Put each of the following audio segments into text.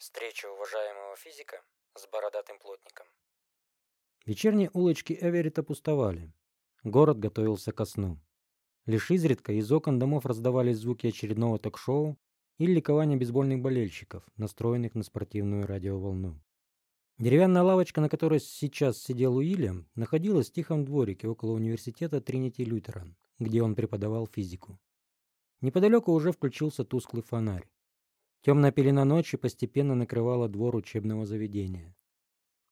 Встреча уважаемого физика с бородатым плотником. Вечерние улочки Эверита пустовали. Город готовился ко сну. Лишь изредка из окон домов раздавались звуки очередного ток-шоу или ликования бейсбольных болельщиков, настроенных на спортивную радиоволну. Деревянная лавочка, на которой сейчас сидел Уильям, находилась в тихом дворике около университета Тринити Лютеран, где он преподавал физику. Неподалеку уже включился тусклый фонарь. Темная пелена ночи постепенно накрывала двор учебного заведения.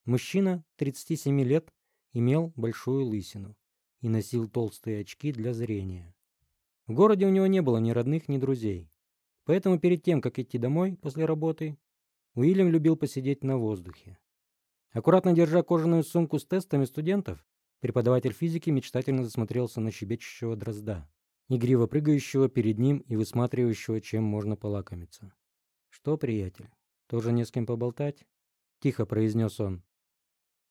Мужчина, 37 лет, имел большую лысину и носил толстые очки для зрения. В городе у него не было ни родных, ни друзей. Поэтому перед тем, как идти домой после работы, Уильям любил посидеть на воздухе. Аккуратно держа кожаную сумку с тестами студентов, преподаватель физики мечтательно засмотрелся на щебечущего дрозда, игриво прыгающего перед ним и высматривающего, чем можно полакомиться. «Что, приятель, тоже не с кем поболтать?» — тихо произнес он.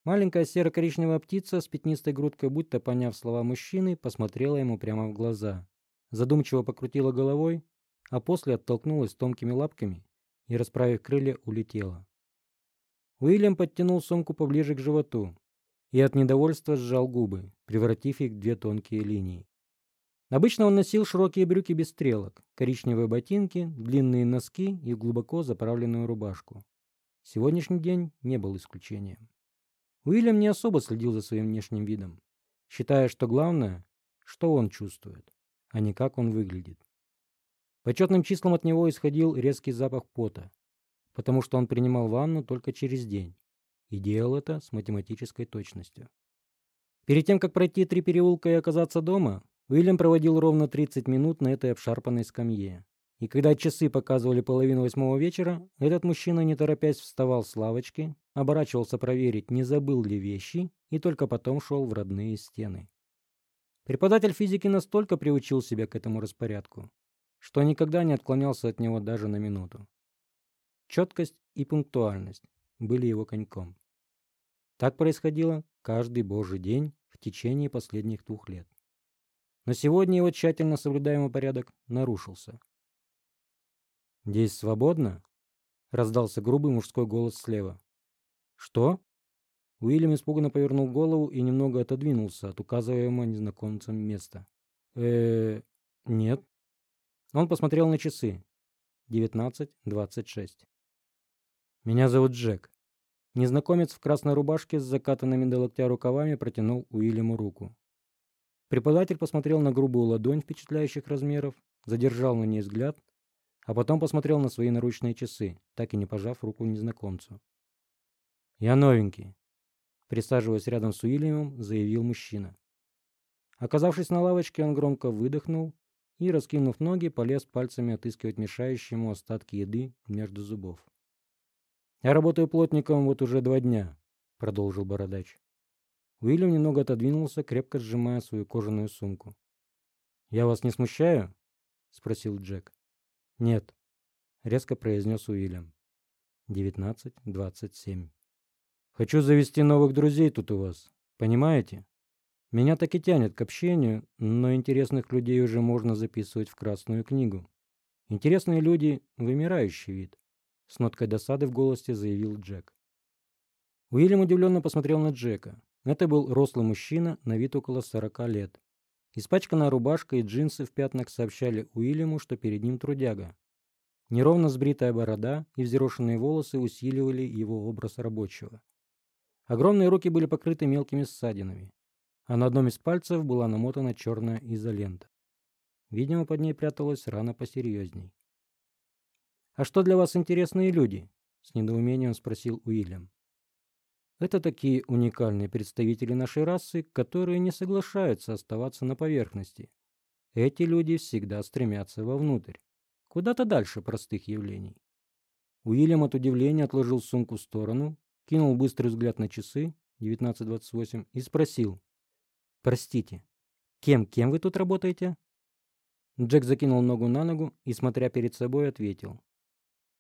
Маленькая серо-коричневая птица с пятнистой грудкой, будто поняв слова мужчины, посмотрела ему прямо в глаза. Задумчиво покрутила головой, а после оттолкнулась тонкими лапками и, расправив крылья, улетела. Уильям подтянул сумку поближе к животу и от недовольства сжал губы, превратив их в две тонкие линии. Обычно он носил широкие брюки без стрелок, коричневые ботинки, длинные носки и глубоко заправленную рубашку. Сегодняшний день не был исключением. Уильям не особо следил за своим внешним видом, считая, что главное, что он чувствует, а не как он выглядит. Почетным числом от него исходил резкий запах пота, потому что он принимал ванну только через день и делал это с математической точностью. Перед тем, как пройти три переулка и оказаться дома, Уильям проводил ровно 30 минут на этой обшарпанной скамье. И когда часы показывали половину восьмого вечера, этот мужчина, не торопясь, вставал с лавочки, оборачивался проверить, не забыл ли вещи, и только потом шел в родные стены. Преподаватель физики настолько приучил себя к этому распорядку, что никогда не отклонялся от него даже на минуту. Четкость и пунктуальность были его коньком. Так происходило каждый божий день в течение последних двух лет. Но сегодня его тщательно соблюдаемый порядок нарушился. «Здесь свободно?» — раздался грубый мужской голос слева. «Что?» Уильям испуганно повернул голову и немного отодвинулся от указываемого незнакомцем места. э нет». Он посмотрел на часы. 19.26. «Меня зовут Джек». Незнакомец в красной рубашке с закатанными до локтя рукавами протянул Уильяму руку. Преподаватель посмотрел на грубую ладонь впечатляющих размеров, задержал на ней взгляд, а потом посмотрел на свои наручные часы, так и не пожав руку незнакомцу. «Я новенький», — присаживаясь рядом с Уильямом, заявил мужчина. Оказавшись на лавочке, он громко выдохнул и, раскинув ноги, полез пальцами отыскивать мешающие ему остатки еды между зубов. «Я работаю плотником вот уже два дня», — продолжил бородач. Уильям немного отодвинулся, крепко сжимая свою кожаную сумку. «Я вас не смущаю?» — спросил Джек. «Нет», — резко произнес Уильям. «Девятнадцать, двадцать семь. Хочу завести новых друзей тут у вас. Понимаете? Меня так и тянет к общению, но интересных людей уже можно записывать в Красную книгу. Интересные люди — вымирающий вид», — с ноткой досады в голосе заявил Джек. Уильям удивленно посмотрел на Джека. Это был рослый мужчина, на вид около 40 лет. Испачканная рубашка и джинсы в пятнах сообщали Уильяму, что перед ним трудяга. Неровно сбритая борода и взъерошенные волосы усиливали его образ рабочего. Огромные руки были покрыты мелкими ссадинами, а на одном из пальцев была намотана черная изолента. Видимо, под ней пряталась рана посерьезней. «А что для вас интересные люди?» — с недоумением спросил Уильям. Это такие уникальные представители нашей расы, которые не соглашаются оставаться на поверхности. Эти люди всегда стремятся вовнутрь, куда-то дальше простых явлений. Уильям от удивления отложил сумку в сторону, кинул быстрый взгляд на часы 19.28 и спросил. «Простите, кем, кем вы тут работаете?» Джек закинул ногу на ногу и, смотря перед собой, ответил.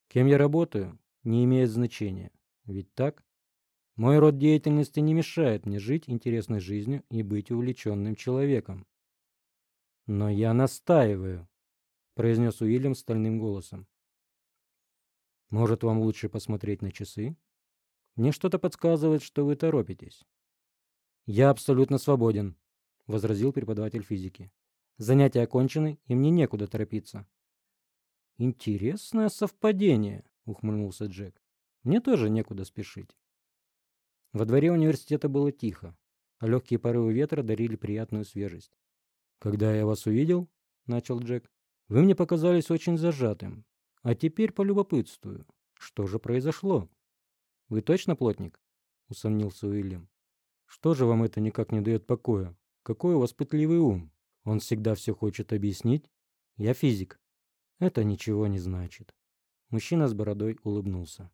«Кем я работаю, не имеет значения. Ведь так?» Мой род деятельности не мешает мне жить интересной жизнью и быть увлеченным человеком. Но я настаиваю, произнес Уильям стальным голосом. Может, вам лучше посмотреть на часы? Мне что-то подсказывает, что вы торопитесь. Я абсолютно свободен, возразил преподаватель физики. Занятия окончены, и мне некуда торопиться. Интересное совпадение, ухмыльнулся Джек. Мне тоже некуда спешить. Во дворе университета было тихо, а легкие порывы ветра дарили приятную свежесть. «Когда я вас увидел, — начал Джек, — вы мне показались очень зажатым. А теперь полюбопытствую, что же произошло?» «Вы точно плотник?» — усомнился Уильям. «Что же вам это никак не дает покоя? Какой у вас пытливый ум? Он всегда все хочет объяснить? Я физик». «Это ничего не значит». Мужчина с бородой улыбнулся.